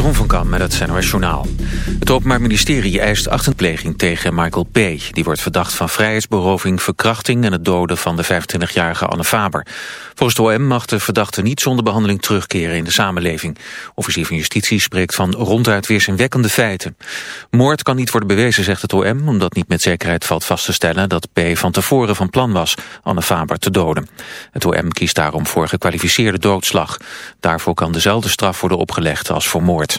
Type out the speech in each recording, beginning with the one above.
Jeroen van Kam met het NOS Journaal. Het Openbaar Ministerie eist achterpleging tegen Michael P. Die wordt verdacht van vrijheidsberoving, verkrachting... en het doden van de 25-jarige Anne Faber. Volgens de OM mag de verdachte niet zonder behandeling terugkeren in de samenleving. Officier van Justitie spreekt van ronduit weerzinwekkende feiten. Moord kan niet worden bewezen, zegt het OM... omdat niet met zekerheid valt vast te stellen dat P. van tevoren van plan was Anne Faber te doden. Het OM kiest daarom voor gekwalificeerde doodslag. Daarvoor kan dezelfde straf worden opgelegd als voor moord.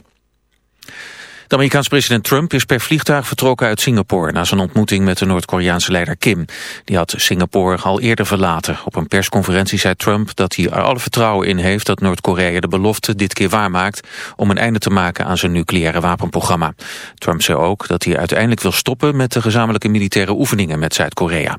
De Amerikaanse president Trump is per vliegtuig vertrokken uit Singapore... na zijn ontmoeting met de Noord-Koreaanse leider Kim. Die had Singapore al eerder verlaten. Op een persconferentie zei Trump dat hij er alle vertrouwen in heeft... dat Noord-Korea de belofte dit keer waarmaakt... om een einde te maken aan zijn nucleaire wapenprogramma. Trump zei ook dat hij uiteindelijk wil stoppen... met de gezamenlijke militaire oefeningen met Zuid-Korea.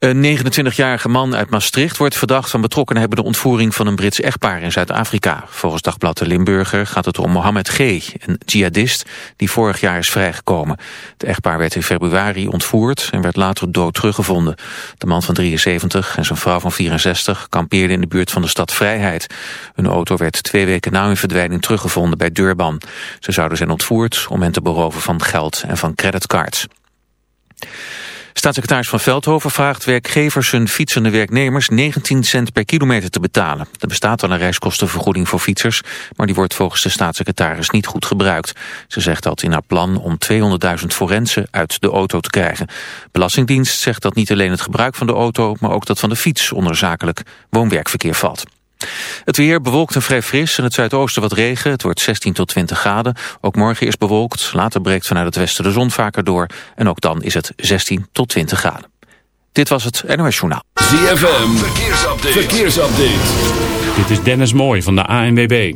Een 29-jarige man uit Maastricht wordt verdacht van betrokken hebben de ontvoering van een Brits echtpaar in Zuid-Afrika. Volgens Dagblad de Limburger gaat het om Mohammed G., een jihadist die vorig jaar is vrijgekomen. Het echtpaar werd in februari ontvoerd en werd later dood teruggevonden. De man van 73 en zijn vrouw van 64 kampeerden in de buurt van de stad Vrijheid. Hun auto werd twee weken na hun verdwijning teruggevonden bij Durban. Ze zouden zijn ontvoerd om hen te beroven van geld en van creditcards. Staatssecretaris Van Veldhoven vraagt werkgevers hun fietsende werknemers 19 cent per kilometer te betalen. Er bestaat al een reiskostenvergoeding voor fietsers, maar die wordt volgens de staatssecretaris niet goed gebruikt. Ze zegt dat in haar plan om 200.000 forensen uit de auto te krijgen. Belastingdienst zegt dat niet alleen het gebruik van de auto, maar ook dat van de fiets onder zakelijk woon-werkverkeer valt. Het weer bewolkt en vrij fris. In het zuidoosten wat regen. Het wordt 16 tot 20 graden. Ook morgen is bewolkt. Later breekt vanuit het westen de zon vaker door. En ook dan is het 16 tot 20 graden. Dit was het NOS Journaal. ZFM. Verkeersupdate. Verkeersupdate. Dit is Dennis Mooij van de ANWB.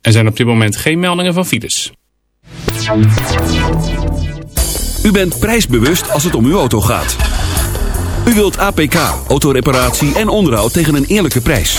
Er zijn op dit moment geen meldingen van files. U bent prijsbewust als het om uw auto gaat. U wilt APK, autoreparatie en onderhoud tegen een eerlijke prijs.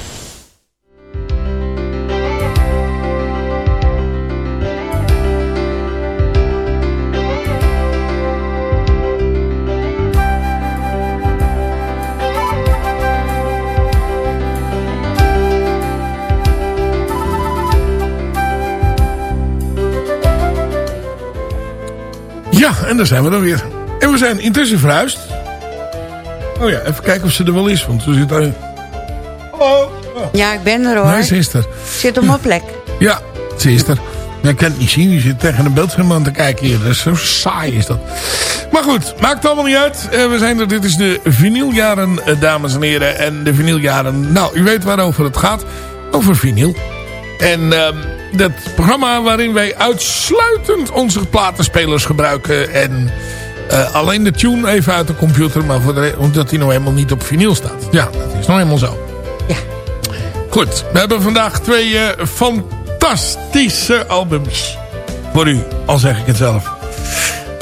Ja, en daar zijn we dan weer. En we zijn intussen verhuisd. Oh ja, even kijken of ze er wel is. Want ze zit daar... Hallo. Oh, Ja, ik ben er hoor. nee, ze is er. Zit op mijn plek. Ja, ze is er. Ik kan het niet zien. Je zit tegen een beeldscherm aan te kijken hier. Dat is zo saai is dat. Maar goed, maakt allemaal niet uit. Eh, we zijn er. Dit is de vinyljaren, eh, dames en heren. En de vinyljaren... Nou, u weet waarover het gaat. Over vinyl. En ehm, dat programma waarin wij uitsluitend onze platenspelers gebruiken. En eh, alleen de tune even uit de computer. Maar voor de omdat die nou helemaal niet op vinyl staat. Ja, dat is nou helemaal zo. Ja. Goed, we hebben vandaag twee eh, fantastische albums. Voor u, al zeg ik het zelf.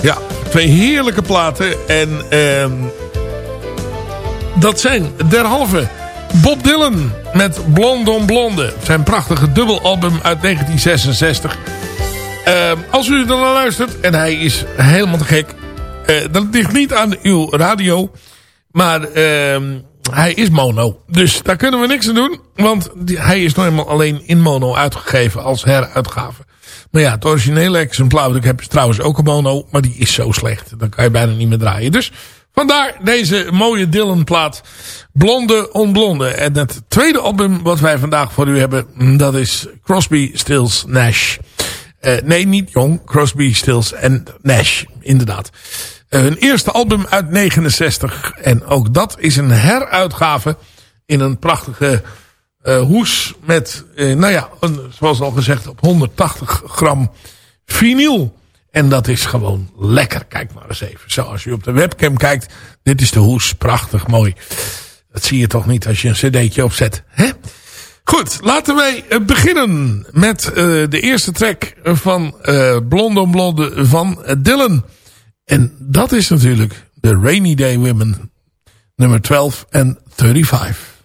Ja, twee heerlijke platen. En ehm, dat zijn derhalve Bob Dylan met Blonde on Blonde. Zijn prachtige dubbelalbum uit 1966. Ehm, als u er naar luistert en hij is helemaal te gek. eh, dat ligt niet aan uw radio. Maar ehm, hij is mono. Dus daar kunnen we niks aan doen. Want hij is nou eenmaal alleen in mono uitgegeven als heruitgave. Maar ja, het originele exemplaar dat heb is trouwens ook een mono. Maar die is zo slecht. Dan kan je bijna niet meer draaien. Dus Vandaar deze mooie Dylan-plaat. Blonde on Blonde. En het tweede album wat wij vandaag voor u hebben, dat is Crosby, Stills, Nash. Uh, nee, niet Jong. Crosby, Stills en Nash. Inderdaad. Uh, hun eerste album uit 69. En ook dat is een heruitgave in een prachtige uh, hoes met, nou ja, een, zoals al gezegd, op 180 gram vinyl. En dat is gewoon lekker. Kijk maar eens even. Zo, als u op de webcam kijkt. Dit is de hoes. Prachtig mooi. Dat zie je toch niet als je een cd'tje opzet. Hè? Goed, laten wij beginnen met uh, de eerste track van uh, Blonde on Blonde van Dylan. En dat is natuurlijk The Rainy Day Women. Nummer 12 en 35.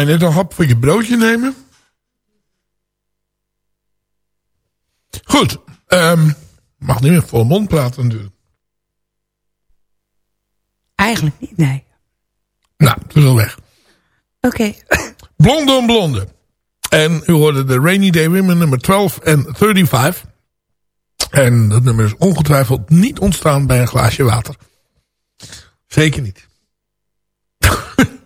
Je net een hap voor je broodje nemen? Goed. ehm mag nu weer vol mond praten natuurlijk. Eigenlijk niet, nee. Nou, het is al weg. Oké. Blonde om Blonde. En u hoorde de Rainy Day Women nummer 12 en 35. En dat nummer is ongetwijfeld niet ontstaan bij een glaasje water. Zeker niet.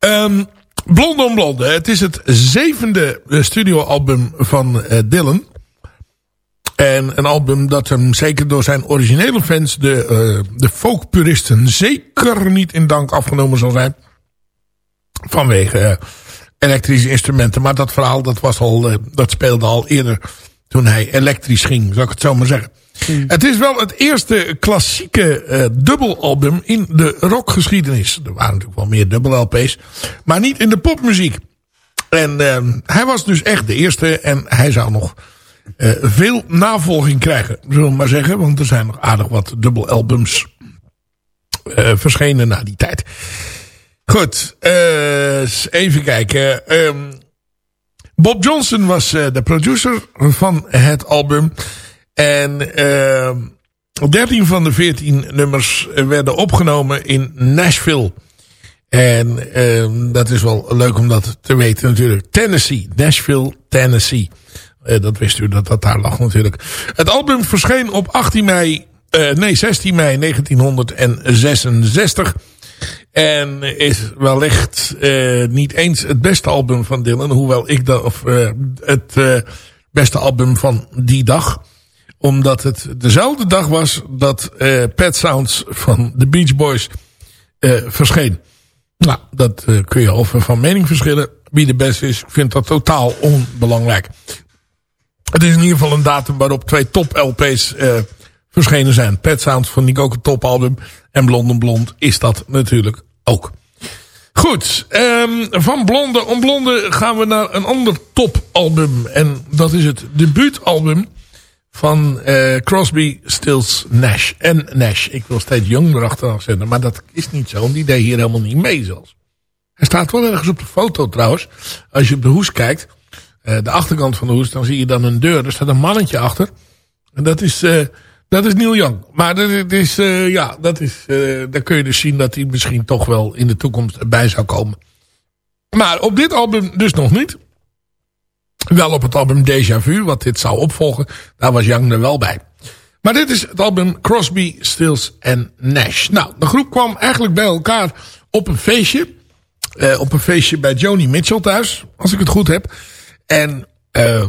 Ehm Blonde om Blonde. Het is het zevende eh, studioalbum van eh, Dylan. En een album dat hem zeker door zijn originele fans, de, eh, de folkpuristen, zeker niet in dank afgenomen zal zijn. Vanwege elektrische instrumenten. Maar dat verhaal dat was al, dat speelde al eerder toen hij elektrisch ging, zou ik het zo maar zeggen. Het is wel het eerste klassieke eh, dubbelalbum in de rockgeschiedenis. Er waren natuurlijk wel meer dubbel-LP's, maar niet in de popmuziek. En eh, hij was dus echt de eerste en hij zou nog eh, veel navolging krijgen, zullen we maar zeggen. Want er zijn nog aardig wat dubbelalbums eh, verschenen na die tijd. Goed, even kijken. Ehm, Bob Johnson was de producer van het album. En ehm 13 van de 14 nummers werden opgenomen in Nashville. En ehm, dat is wel leuk om dat te weten natuurlijk. Tennessee, Nashville, Tennessee. Eh, dat wist u dat dat daar lag natuurlijk. Het album verscheen op 18 mei, eh, nee 16 mei 1966. En is wellicht eh, niet eens het beste album van Dylan. Hoewel ik dat, of het beste album van die dag. Omdat het dezelfde dag was dat eh, Pet Sounds van de Beach Boys eh, verscheen. Nou, dat eh, kun je over van mening verschillen. Wie de beste is, ik vind dat totaal onbelangrijk. Het is in ieder geval een datum waarop twee top LP's verschenen zijn. Pet Sounds vond ik ook een topalbum. En Blond Blond is dat natuurlijk ook. Goed, ehm, van Blonde om Blonde gaan we naar een ander topalbum. En dat is het debuutalbum van eh, Crosby, Stills, Nash. En Nash. Ik wil steeds Young erachteraan zetten. Maar dat is niet zo. Die deed hier helemaal niet mee zelfs. Hij staat wel ergens op de foto trouwens. Als je op de hoes kijkt. eh, de achterkant van de hoes. Dan zie je dan een deur. Er staat een mannetje achter. En dat is, eh, dat is Neil Young. Maar dat dat is, ja, dat is, daar kun je dus zien dat hij misschien toch wel in de toekomst bij zou komen. Maar op dit album dus nog niet. Wel op het album Déjà Vu, wat dit zou opvolgen. Daar was Young er wel bij. Maar dit is het album Crosby, Stills en Nash. Nou, de groep kwam eigenlijk bij elkaar op een feestje. Eh, op een feestje bij Joni Mitchell thuis, als ik het goed heb. En eh,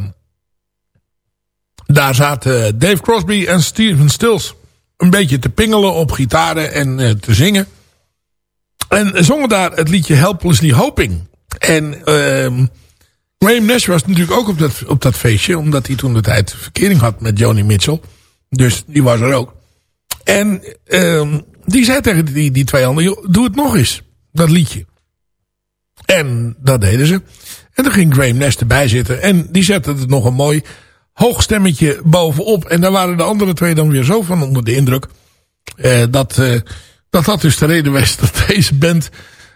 daar zaten Dave Crosby en Steven Stills een beetje te pingelen op gitaren en eh, te zingen. En zongen daar het liedje Helplessly Hoping. En ehm Graham Nash was natuurlijk ook op dat, op dat feestje. Omdat hij toen de tijd verkering had met Joni Mitchell. Dus die was er ook. En ehm die zei tegen die, die twee anderen. "Joh, Doe het nog eens. Dat liedje. En dat deden ze. En toen ging Graham Nash erbij zitten. En die zette het nog een mooi hoog stemmetje bovenop. En daar waren de andere twee dan weer zo van onder de indruk. eh, dat, eh, dat dat dus de reden was dat deze band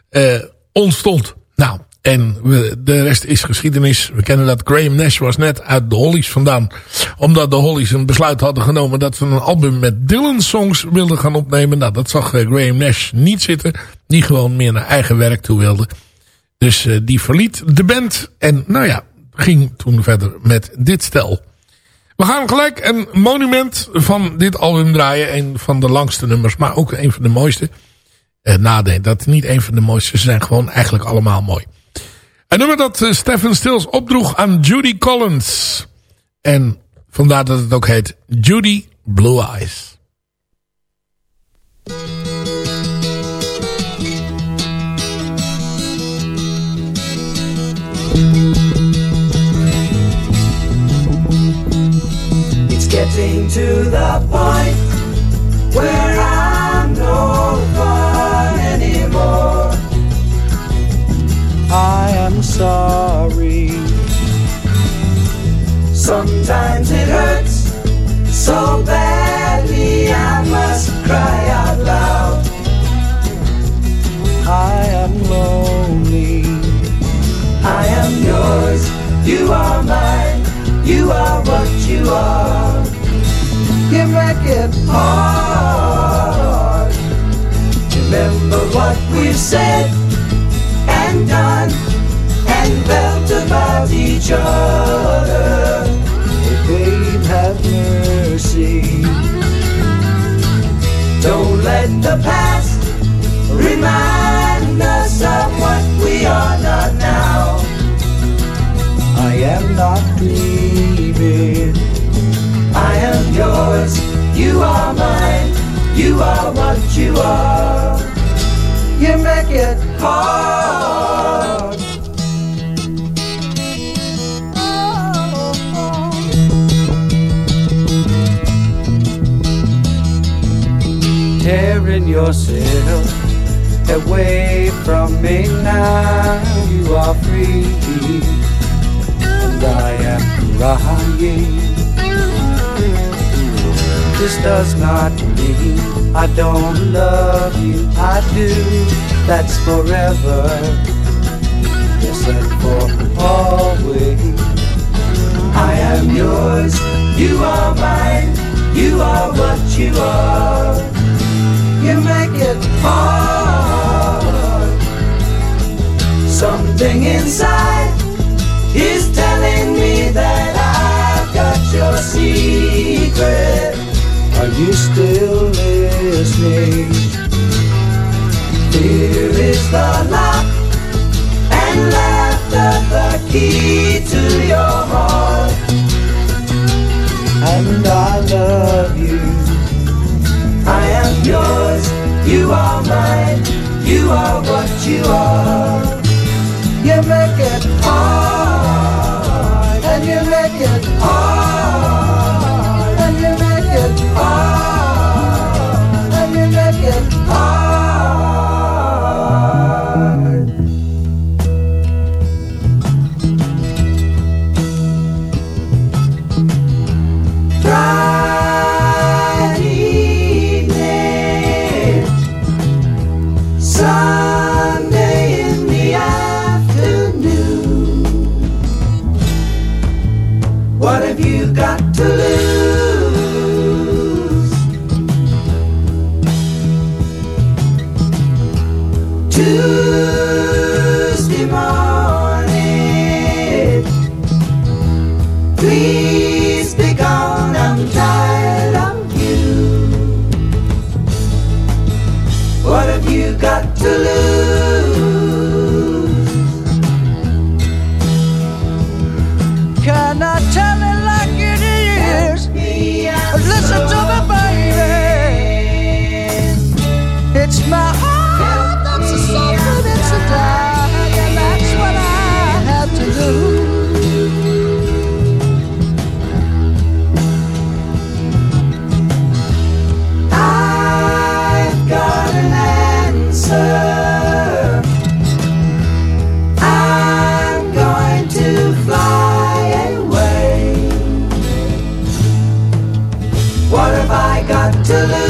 eh, ontstond. Nou, en de rest is geschiedenis. We kennen dat Graham Nash was net uit de Hollies vandaan. Omdat de Hollies een besluit hadden genomen dat ze een album met Dylan songs wilden gaan opnemen. Nou, dat zag eh, Graham Nash niet zitten. Die gewoon meer naar eigen werk toe wilde. Dus eh, die verliet de band. En nou ja, ging toen verder met dit stel. We gaan gelijk een monument van dit album draaien. Een van de langste nummers, maar ook een van de mooiste. Nadenk, dat niet een van de mooiste. Ze zijn gewoon eigenlijk allemaal mooi. Een nummer dat eh, Stephen Stills opdroeg aan Judy Collins. En vandaar dat het ook heet Judy Blue Eyes. It's getting to the point where I'm no I am sorry. Sometimes it hurts so badly I must cry out loud. I am lonely. I am yours. You are mine. You are what you are. You make it hard. Remember what we've said about each other. Oh, babe, have mercy. Don't let the past remind us of what we are not now. I am not dreaming. I am yours. You are mine. You are what you are. You make it hard. Tearing yourself away from me now. You are free, and I am crying. This does not mean I don't love you. I do. That's forever. Yes, and for always. I am yours. You are mine. You are what you are. You make it hard. Something inside is telling me that I've got your secret. Are you still listening? Here is the lock and laughter, the key to your heart. And I love you. You are mine. You are what you are. You make it hard, What have I got to lose?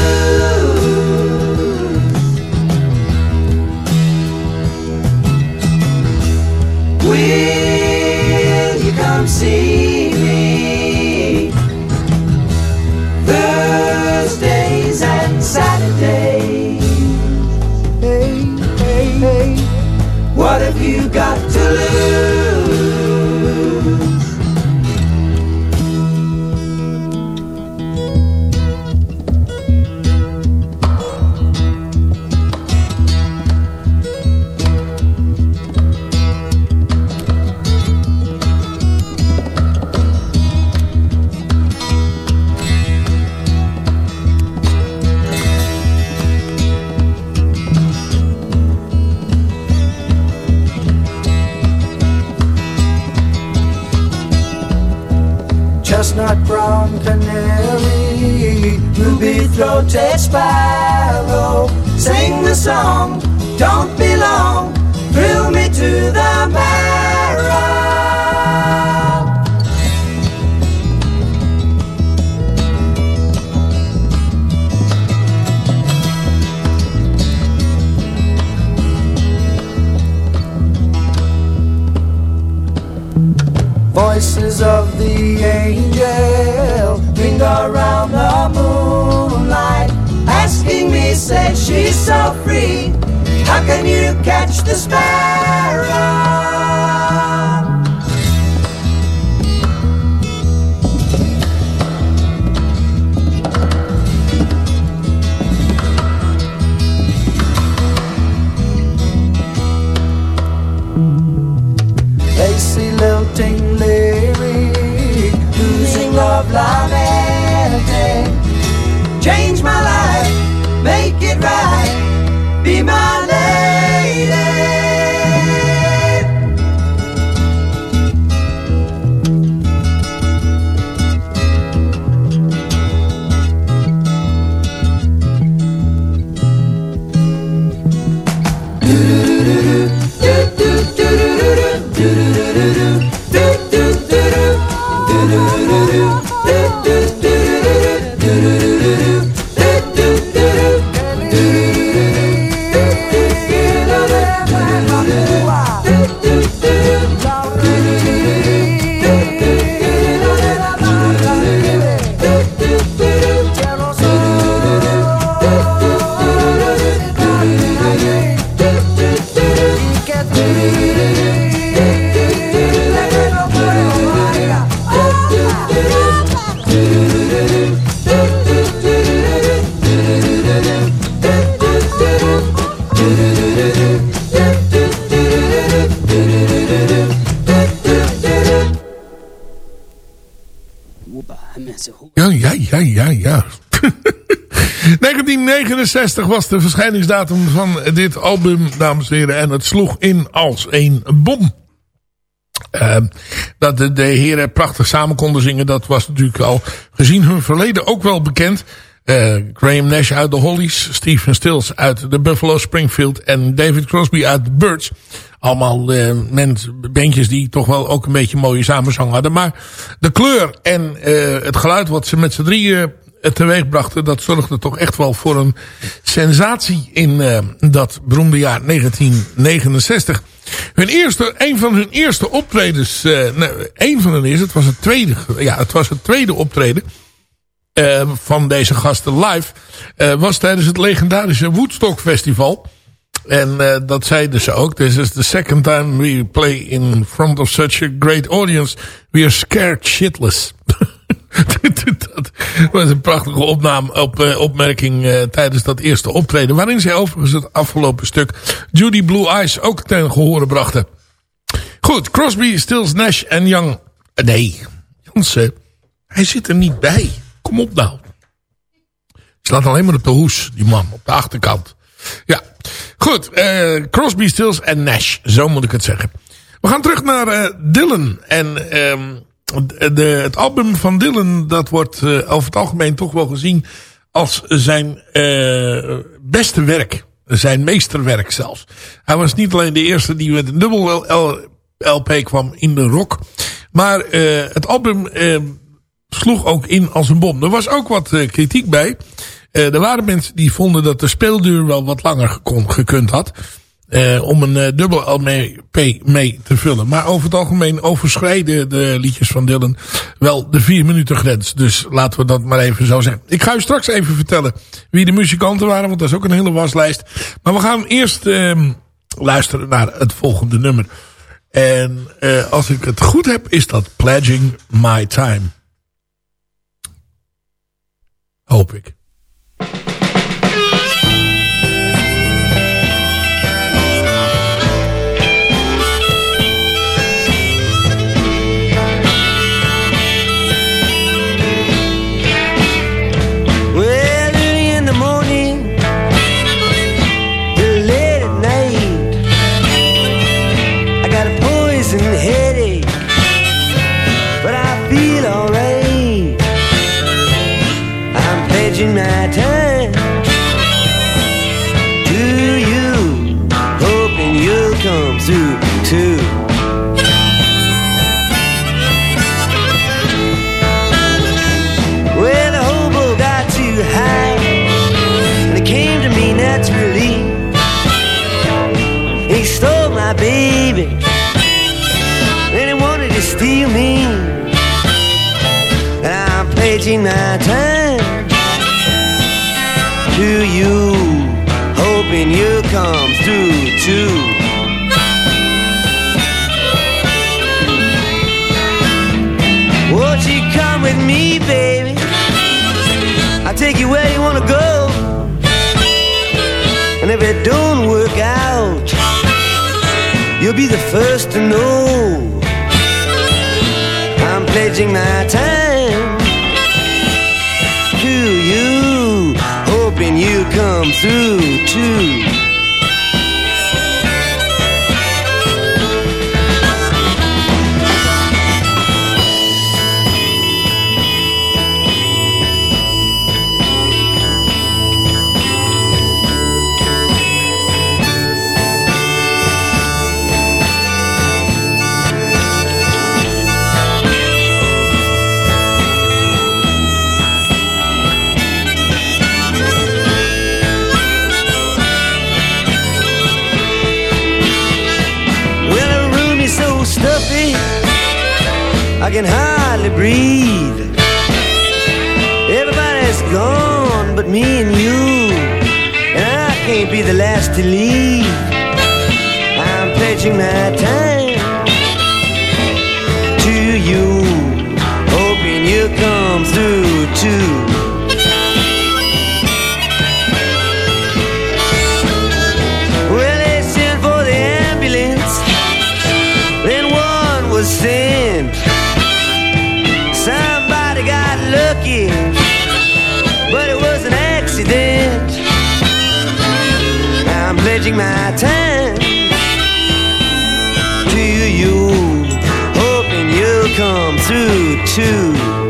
1969 was de verschijningsdatum van dit album, dames en heren. En het sloeg in als een bom. Uh, dat de, de heren prachtig samen konden zingen, dat was natuurlijk al gezien hun verleden ook wel bekend. Uh, Graham Nash uit de Hollies, Stephen Stills uit de Buffalo Springfield en David Crosby uit de Birds. Allemaal uh, bandjes die toch wel ook een beetje mooie samenzang hadden. Maar de kleur en uh, het geluid wat ze met z'n drieën teweeg brachten... dat zorgde toch echt wel voor een sensatie in uh, dat beroemde jaar 1969. Hun eerste, een van hun eerste optredens... Uh, nee, een van hun eerste, het was het tweede, ja, het was het tweede optreden... Van deze gasten live... was tijdens het legendarische Woodstock Festival... En dat zeiden ze ook. This is the second time we play in front of such a great audience. We are scared shitless. dat was een prachtige opname, op, uh, opmerking uh, tijdens dat eerste optreden. Waarin zij overigens het afgelopen stuk Judy Blue Eyes ook ten gehore brachten. Goed, Crosby, Stills, Nash en Young. nee, Jansen, hij zit er niet bij. Kom op nou. Slaat alleen maar op de hoes, die man, op de achterkant. Ja, goed. Crosby, Stills en Nash. Zo moet ik het zeggen. We gaan terug naar Dylan. En um, de, het album van Dylan, dat wordt uh, over het algemeen toch wel gezien als zijn beste werk. Zijn meesterwerk zelfs. Hij was niet alleen de eerste die met een dubbel LP kwam in de rock. Maar het album sloeg ook in als een bom. Er was ook wat kritiek bij. Er waren mensen die vonden dat de speelduur wel wat langer gekund had. Uh, om een uh, dubbel LP mee te vullen. Maar over het algemeen overschrijden de liedjes van Dylan wel de vier minuten grens. Dus laten we dat maar even zo zeggen. Ik ga u straks even vertellen wie de muzikanten waren. Want dat is ook een hele waslijst. Maar we gaan eerst uh, luisteren naar het volgende nummer. En als ik het goed heb is dat Pledging My Time. Hoop ik. Breathe. Everybody's gone but me and you, and I can't be the last to leave. I'm pledging my time to you, hoping you come through too. I'm my time to you, hoping you'll come through too.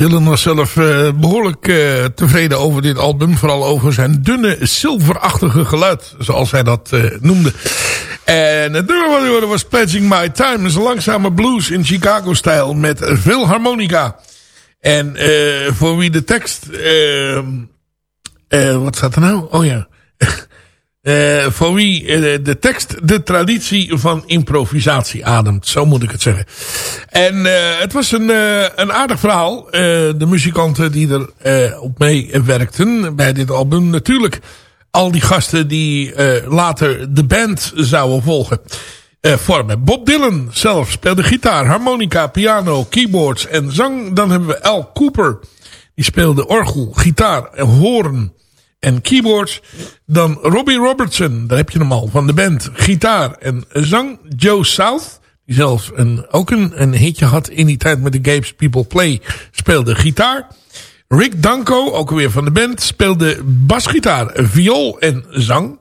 Dylan was zelf eh, behoorlijk eh, tevreden over dit album. Vooral over zijn dunne, zilverachtige geluid, zoals hij dat eh, noemde. En het nummer wat hoorde was Pledging My Time. is een langzame blues in Chicago-stijl met veel harmonica. En voor wie de tekst... eh, eh, wat staat er nou? Oh ja. Eh, voor wie eh, de tekst de traditie van improvisatie ademt. Zo moet ik het zeggen. En eh, het was een, een aardig verhaal. De muzikanten die er op meewerkten bij dit album. Natuurlijk al die gasten die later de band zouden volgen. vormen. Bob Dylan zelf speelde gitaar, harmonica, piano, keyboards en zang. Dan hebben we Al Cooper. Die speelde orgel, gitaar en hoorn en keyboards. Dan Robbie Robertson, daar heb je hem al, van de band. Gitaar en zang. Joe South, die zelfs een, ook een, een hitje had in die tijd met de Games People Play, speelde gitaar. Rick Danko, ook weer van de band, speelde basgitaar, viool en zang.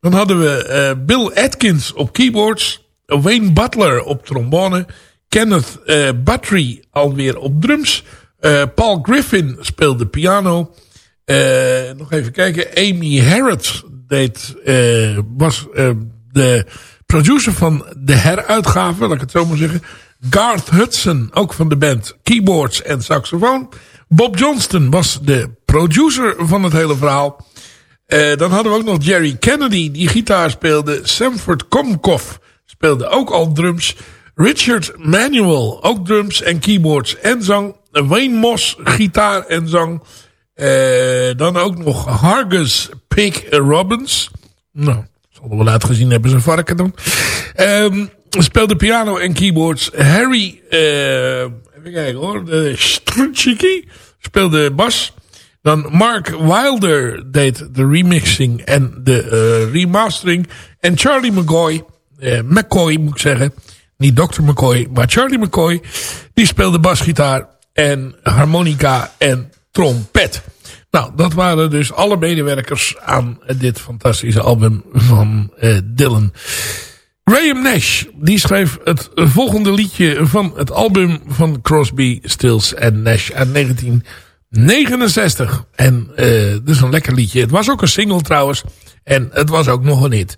Dan hadden we eh, Bill Atkins op keyboards. Wayne Butler op trombone. Kenneth Buttrey alweer op drums. Eh, Paul Griffin speelde piano. Eh, nog even kijken. Amy Harrod deed, eh, was eh, de producer van de heruitgave, laat ik het zo maar zeggen. Garth Hudson, ook van de band, keyboards en saxofoon. Bob Johnston was de producer van het hele verhaal. Eh, dan hadden we ook nog Jerry Kennedy, die gitaar speelde. Samford Komkoff speelde ook al drums. Richard Manuel, ook drums en keyboards en zang. Wayne Moss, gitaar en zang. Eh, dan ook nog Hargus Pig Robbins. Nou, zal er wel uitgezien hebben zijn varken dan. Ehm, speelde piano en keyboards. Harry, eh, even kijken hoor, de speelde bas. Dan Mark Wilder deed de remixing en de eh, remastering. En Charlie McCoy, McCoy moet ik zeggen, Niet Dr. McCoy, maar Charlie McCoy. Die speelde basgitaar en harmonica en trompet. Nou, dat waren dus alle medewerkers aan dit fantastische album van uh, Dylan. Graham Nash, die schreef het volgende liedje van het album van Crosby, Stills en Nash uit 1969. En uh, dus een lekker liedje. Het was ook een single trouwens. En het was ook nog een hit.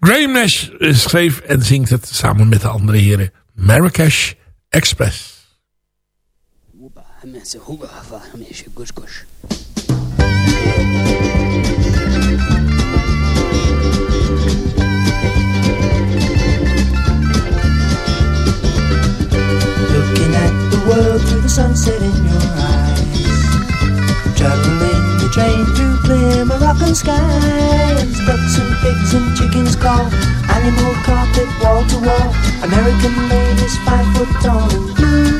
Graham Nash schreef en zingt het samen met de andere heren. Marrakesh Express. Looking at the world through the sunset in your eyes. Traveling the train through clear Moroccan skies. Ducks and pigs and chickens call. Animal carpet wall to wall. American ladies five foot tall.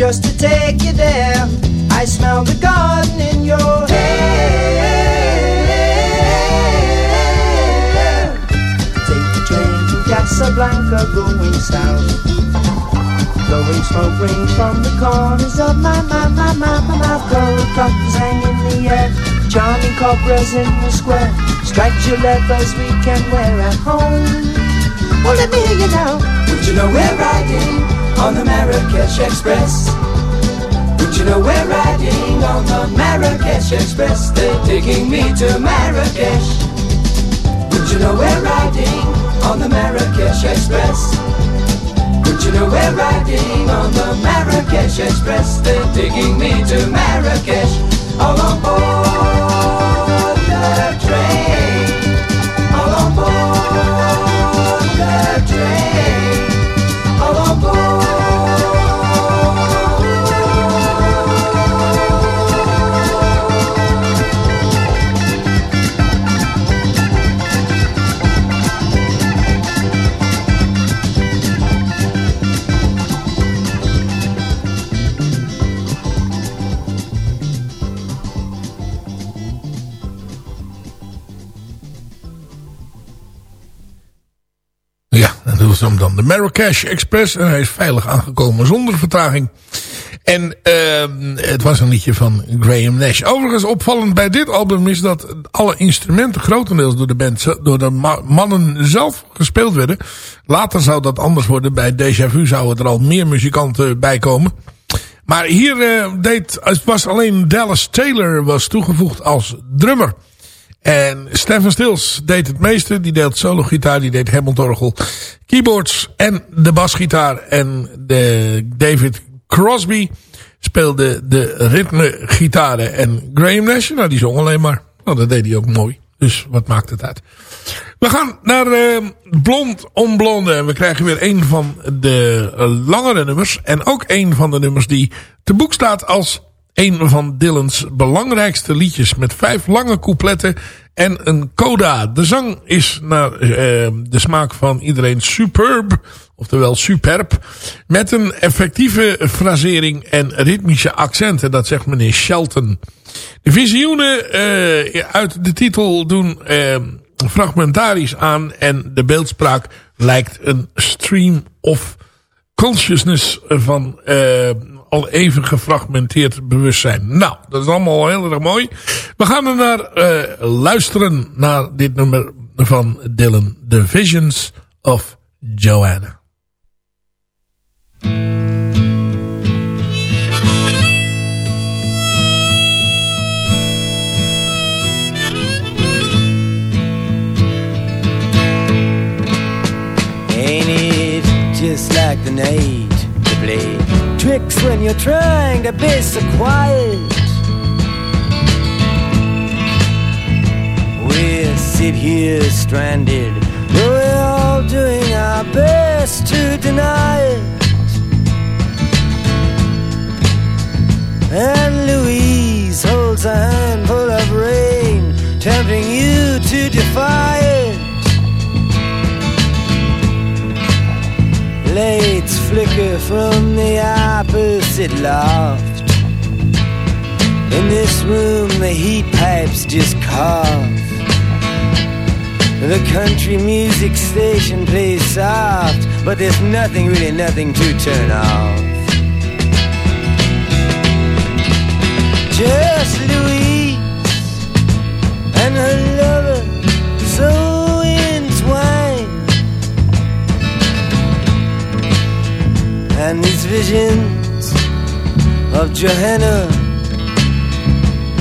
just to take you there. I smell the garden in your hair. Take the train to Casablanca going south. Blowing smoke rings from the corners of my, my, my, my, my mouth. Gold hang in the air. Charming cobras in the square. Stripes your leathers we can wear at home. Well, let me hear you now. Would you know we're riding on the Marrakesh Express? Would you know we're riding on the Marrakesh Express? They're taking me to Marrakesh. Would you know we're riding on the Marrakesh Express? Would you know we're riding on the Marrakesh Express? They're taking me to Marrakesh. All on board dan de Marrakesh Express. En hij is veilig aangekomen zonder vertraging. En uh, het was een liedje van Graham Nash. Overigens opvallend bij dit album is dat alle instrumenten grotendeels door de band, door de ma mannen zelf gespeeld werden. Later zou dat anders worden. Bij Déjà Vu zouden er al meer muzikanten bij komen. Maar hier uh, deed, het was alleen Dallas Taylor was toegevoegd als drummer. En Stephen Stills deed het meeste. Die deed solo gitaar, die deed Hammond-orgel, keyboards en de basgitaar. En de David Crosby speelde de ritmegitaren. En Graham Nash, nou die zong alleen maar. Nou, dat deed hij ook mooi. Dus wat maakt het uit. We gaan naar uh, Blond om Blonde. En we krijgen weer een van de uh, langere nummers. En ook een van de nummers die te boek staat als een van Dylan's belangrijkste liedjes. Met vijf lange coupletten en een coda. De zang is naar uh, de smaak van iedereen superb. Oftewel superb. Met een effectieve frasering en ritmische accenten. Dat zegt meneer Shelton. De visioenen uh, uit de titel doen uh, fragmentarisch aan. En de beeldspraak lijkt een stream of consciousness van al even gefragmenteerd bewustzijn. Nou, dat is allemaal heel erg mooi. We gaan er naar uh, luisteren naar dit nummer van Dylan. The Visions of Joanna. Ain't it just like the play tricks when you're trying to be so quiet. We sit here stranded, but we're all doing our best to deny it. And Louise holds a handful of rain, tempting you to defy flicker from the opposite loft. In this room, the heat pipes just cough. The country music station plays soft, but there's nothing, really nothing to turn off. Just Louise and her And these visions of Johanna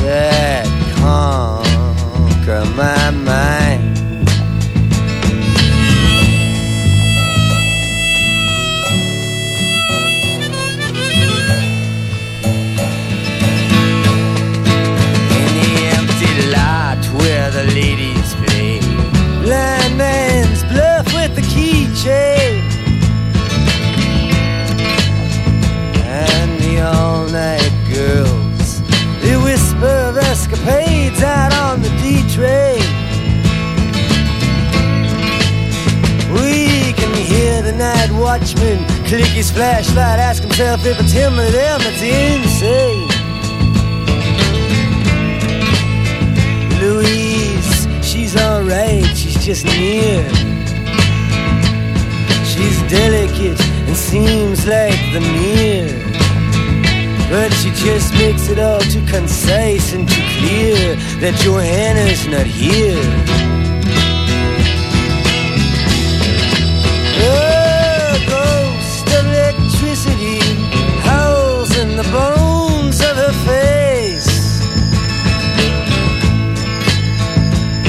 that conquer my mind. In the empty lot where the ladies train. We can hear the night watchman click his flashlight, ask himself if it's him or them that's insane. Louise, she's alright, she's just near. She's delicate and seems like the mirror. But she just makes it all too concise and too clear that Johanna's not here. A ghost electricity the bones of her face.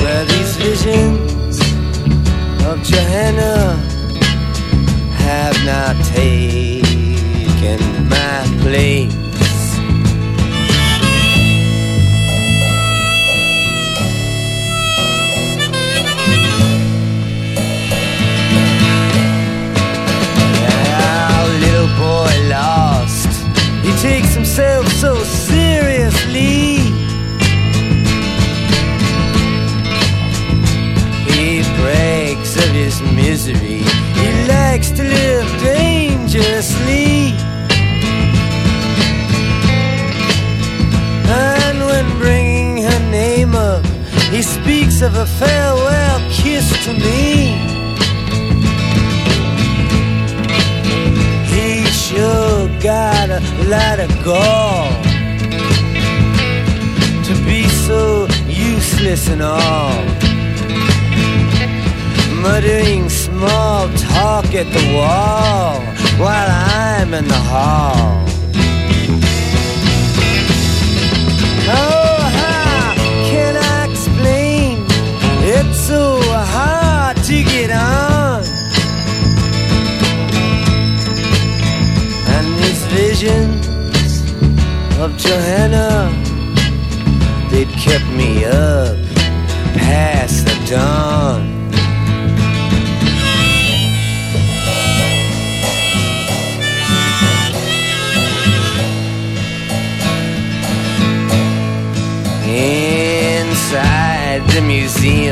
Where these visions of Johanna have not taken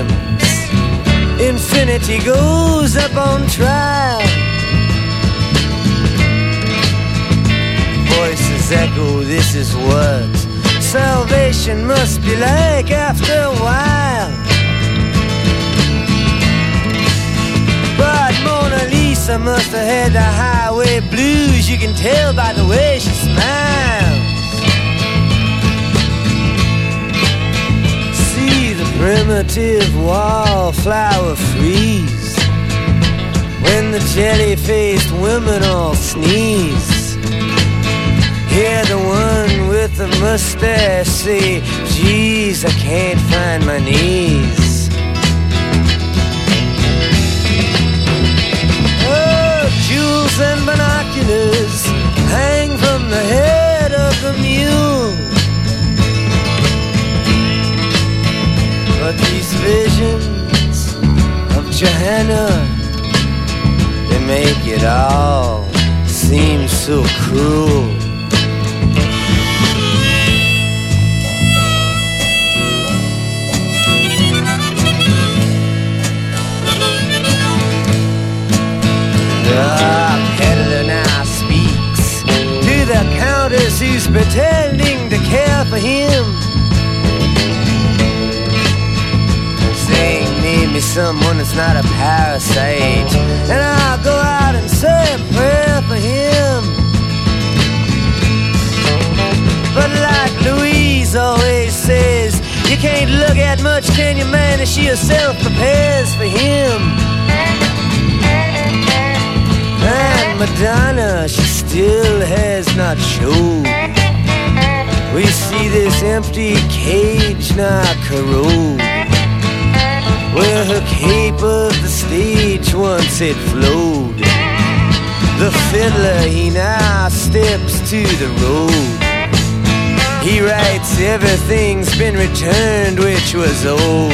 museums, infinity goes up on trial. Voices echo, this is what salvation must be like after a while. But Mona Lisa must have had the highway blues, you can tell by the way she smiles. Primitive wallflower freeze when the jelly-faced women all sneeze. Hear the one with the mustache say, Geez, I can't find my knees. Oh, jewels and binoculars hang from the head of the mule. But these visions of Johanna, they make it all seem so cruel. The peddler now speaks to the countess who's pretending to care for him. Saying, name me someone that's not a parasite, and I'll go out and say a prayer for him. But like Louise always says, you can't look at much, can you, man, And she herself prepares for him. And Madonna, she still has not showed. We see this empty cage now corrode. Where her cape of the stage once it flowed. The fiddler, he now steps to the road. He writes everything's been returned which was old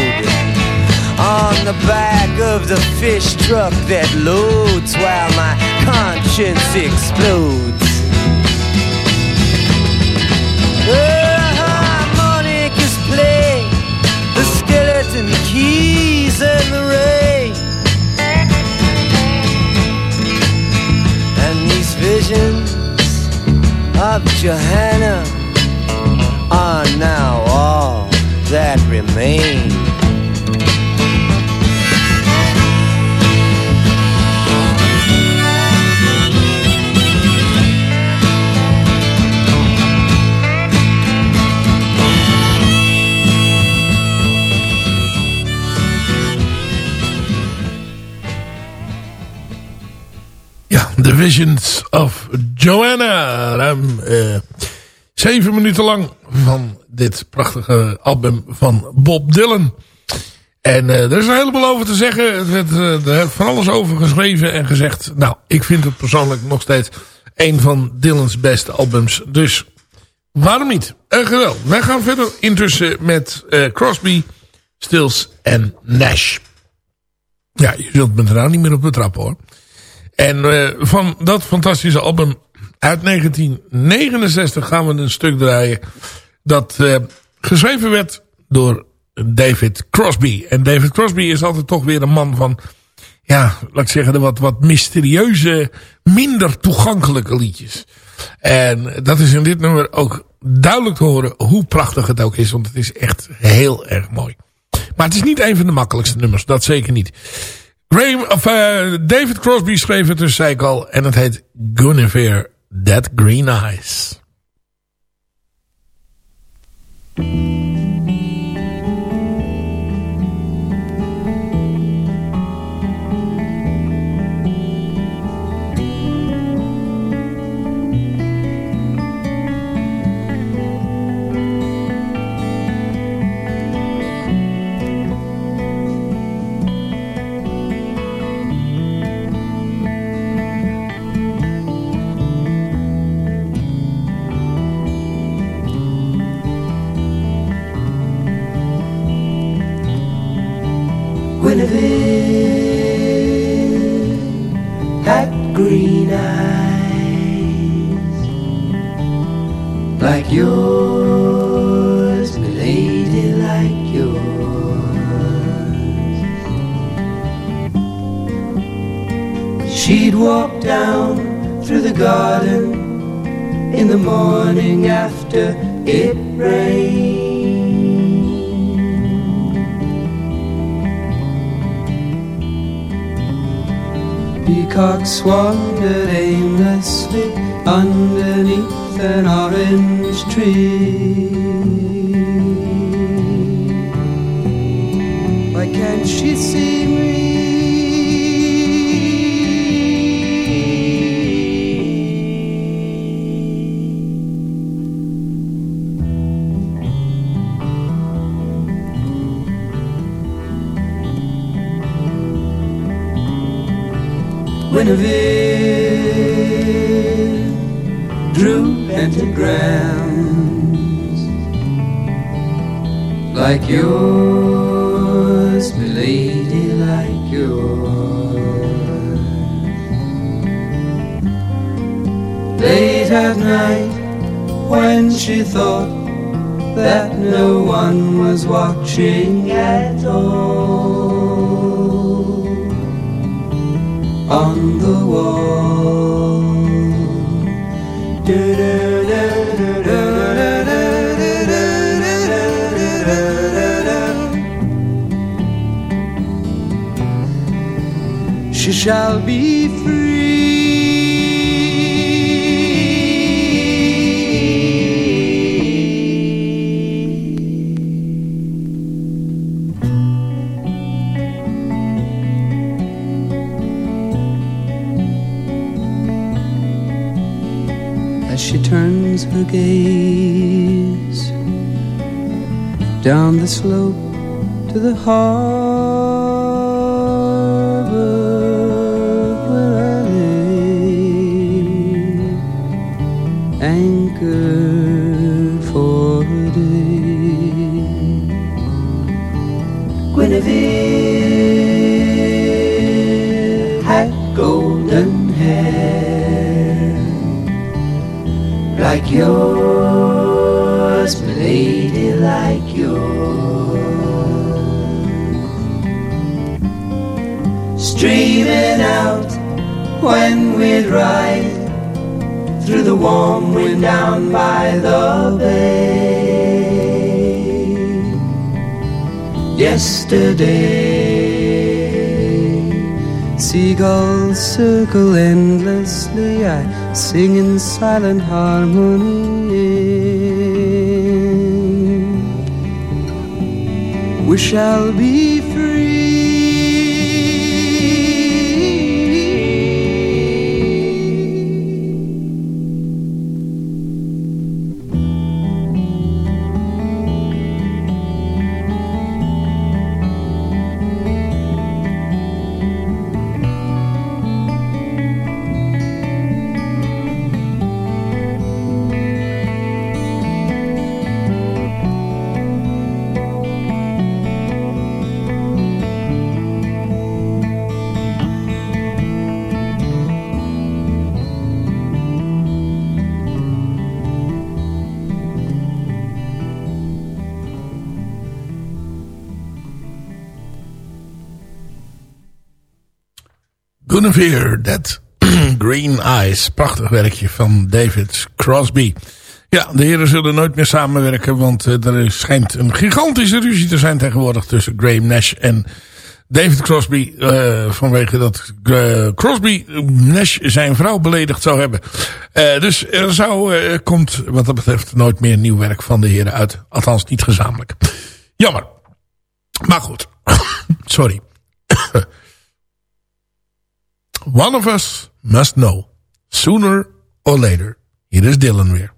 on the back of the fish truck that loads while my conscience explodes. The visions of Johanna are now all that remain. Visions of Joanna. Ruim eh, zeven minuten lang van dit prachtige album van Bob Dylan. En eh, er is een heleboel over te zeggen. Eh, er werd van alles over geschreven en gezegd. Nou, ik vind het persoonlijk nog steeds een van Dylan's beste albums. Dus waarom niet? Uh, geweldig. Wij gaan verder intussen met eh, Crosby, Stills en Nash. Ja, je zult me er nou niet meer op betrappen hoor. En eh, van dat fantastische album uit 1969 gaan we een stuk draaien. Dat eh, geschreven werd door David Crosby. En David Crosby is altijd toch weer een man van... Ja, laat ik zeggen, de wat, wat mysterieuze, minder toegankelijke liedjes. En dat is in dit nummer ook duidelijk te horen hoe prachtig het ook is. Want het is echt heel erg mooi. Maar het is niet een van de makkelijkste nummers. Dat zeker niet. Eh, David Crosby schreef het dus, zei. En het heet Guinevere, That Green Eyes. Peacocks wandered aimlessly underneath an orange tree. Guinevere drew pentagrams like yours, milady, like yours. Late at night, when she thought that no one was watching at all the wall. She shall be free. Her gaze down the slope to the harbor yours, lady, like yours. Streaming out when we'd ride through the warm wind down by the bay. Yesterday, seagulls circle endlessly. I sing in silent harmony. We shall be Guinevere, That Green Eyes. Prachtig werkje van David Crosby. Ja, de heren zullen nooit meer samenwerken, want eh, er schijnt een gigantische ruzie te zijn tegenwoordig tussen Graham Nash en David Crosby. eh, vanwege dat eh, Crosby Nash zijn vrouw beledigd zou hebben. Dus er zou, komt wat dat betreft nooit meer nieuw werk van de heren uit. Althans niet gezamenlijk. Jammer. Maar goed. Sorry. One of us must know. Sooner or later. Hier is Dylan weer.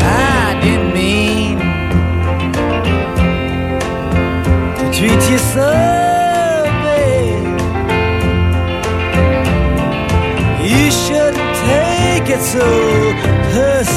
I didn't mean to treat you so bad. You shouldn't take it so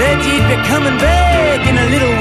that you'd be coming back in a little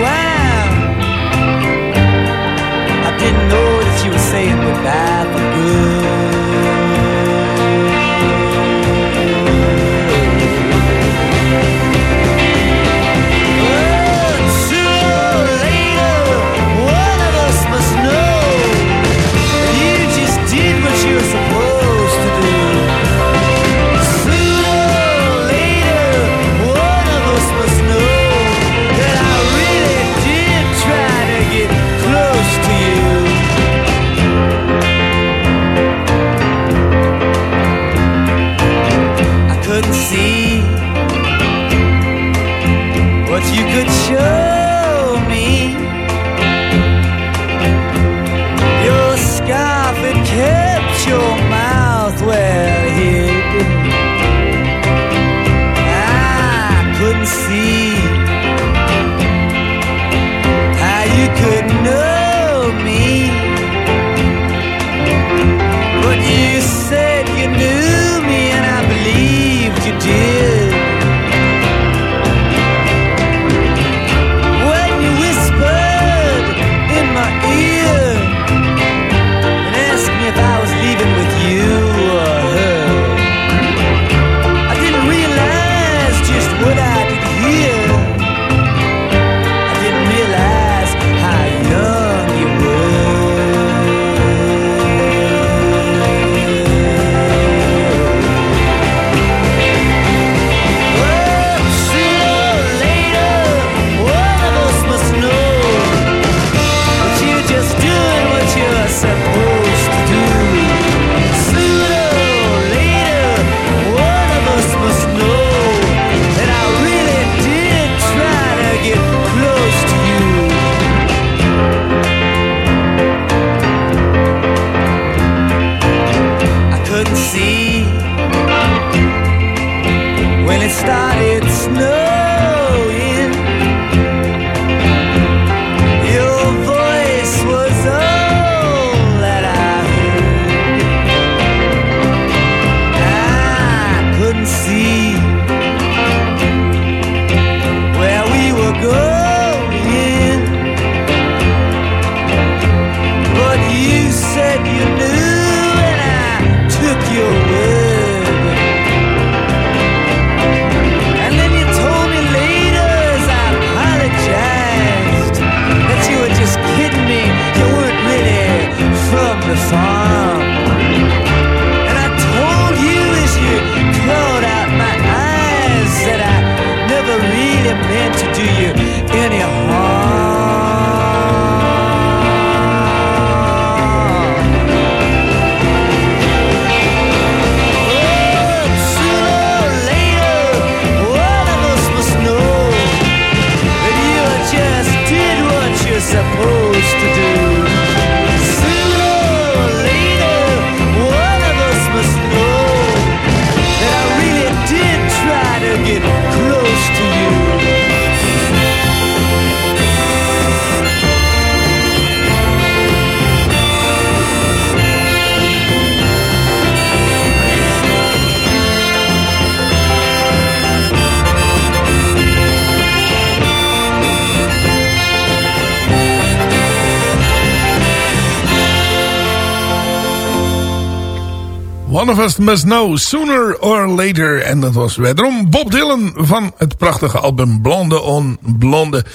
Must Know Sooner or Later. En dat was wederom Bob Dylan van het prachtige album Blonde on Blonde.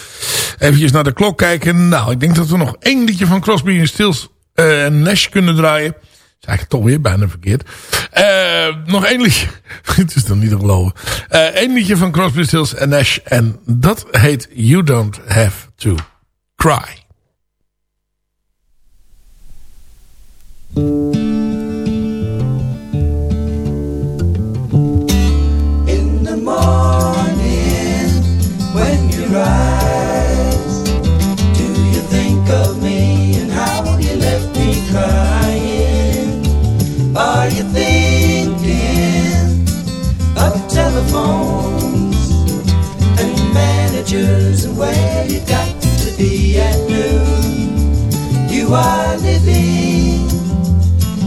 Even naar de klok kijken. Nou, ik denk dat we nog één liedje van Crosby en Stills uh, Nash kunnen draaien. is eigenlijk toch weer bijna verkeerd. Uh, nog één liedje. Het is dan niet te geloven. Eén uh, liedje van Crosby, Stills en Nash. En dat heet You Don't Have to Cry. Are you thinking of telephones and managers and where you got to be at noon? You are living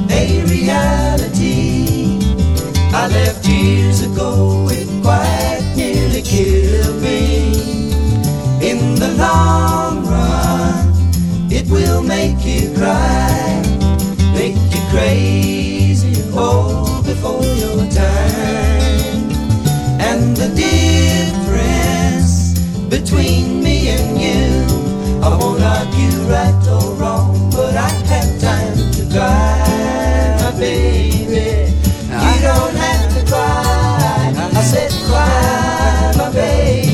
a reality I left years ago, it quite nearly killed me. In the long run, it will make you cry, make you crazy, old before your time. And the difference between me and you, I won't argue right or wrong, but I have time to cry, my baby. You don't have to cry. I said cry, my baby.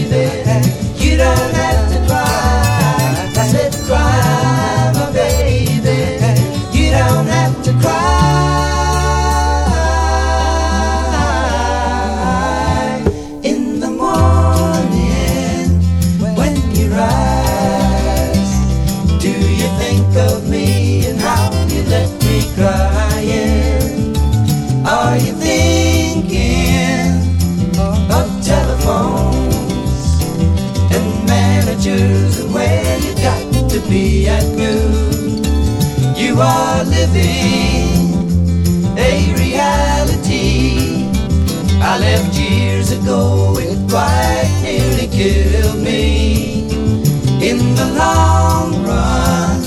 Living a reality I left years ago, it quite nearly killed me. In the long run,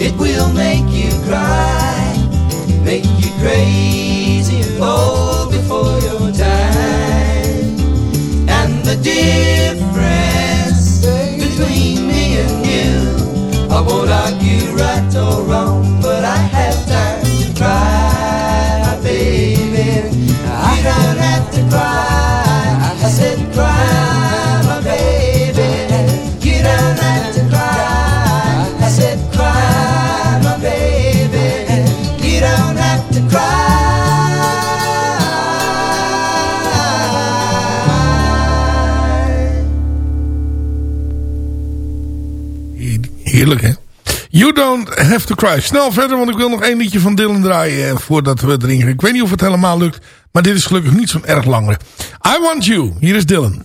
it will make you cry, make you crazy, oh, before your time. And the difference have to cry. Snel verder, want ik wil nog één liedje van Dylan draaien eh, voordat we erin gaan. Ik weet niet of het helemaal lukt, maar dit is gelukkig niet zo'n erg langer. I Want You. Hier is Dylan.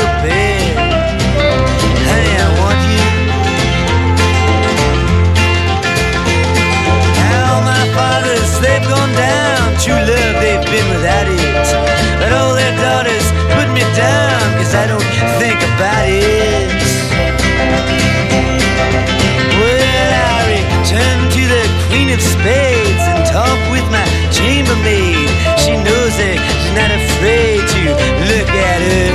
spades and talk with my chambermaid. She knows it, she's not afraid to look at her.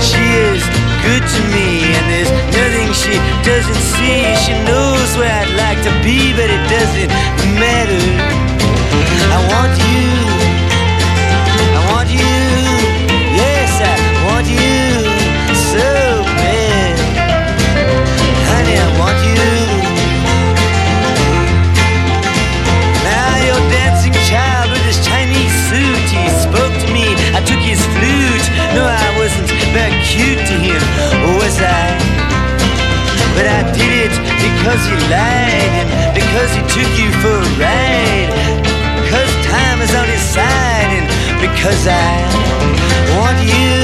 She is good to me, and there's nothing she doesn't see. She knows where I'd like to be, but it doesn't matter. I want you. Because he lied because he took you for a ride. Because time is on his side and because I want you.